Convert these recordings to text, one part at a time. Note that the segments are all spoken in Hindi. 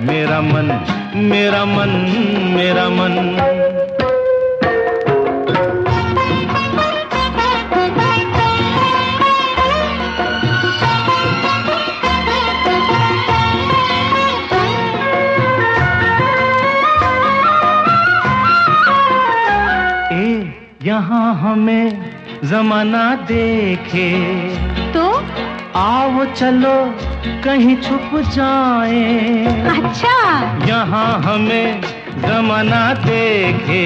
मेरा मन मेरा मन मेरा मन। यहाँ हमें जमाना देखे। आओ चलो कहीं छुप जाए। अच्छा। यहाँ हमें जमाना देखे।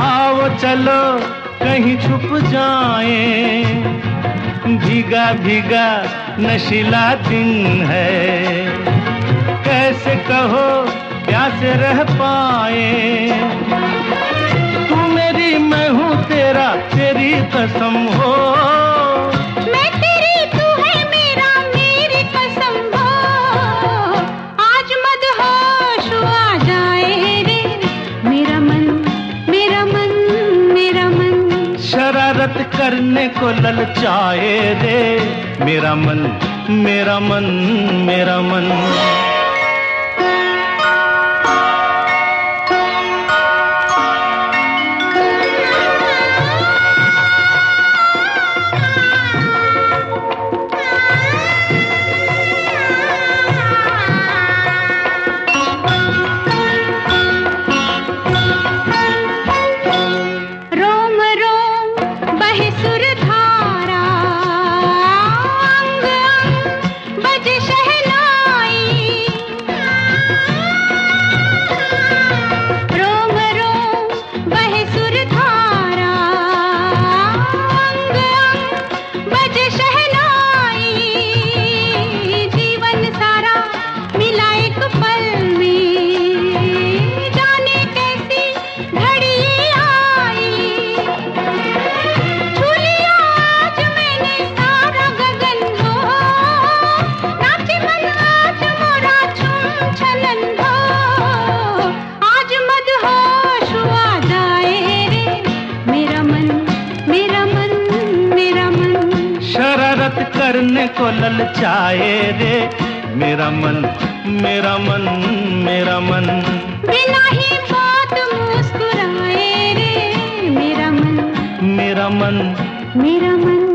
आओ चलो कहीं छुप जाए। भीगा भीगा नशीला दिन है। कैसे कहो प्यासे रह पाए। तू मेरी मैं हूँ तेरा तेरी कसम हो। शरारत करने को ललचाए रे। मेरा मन मेरा मन मेरा मन। को ललचाए रे। मेरा मन मेरा मन मेरा मन। बिना ही बात मुस्कुराए रे। मेरा मन मेरा मन मेरा मन।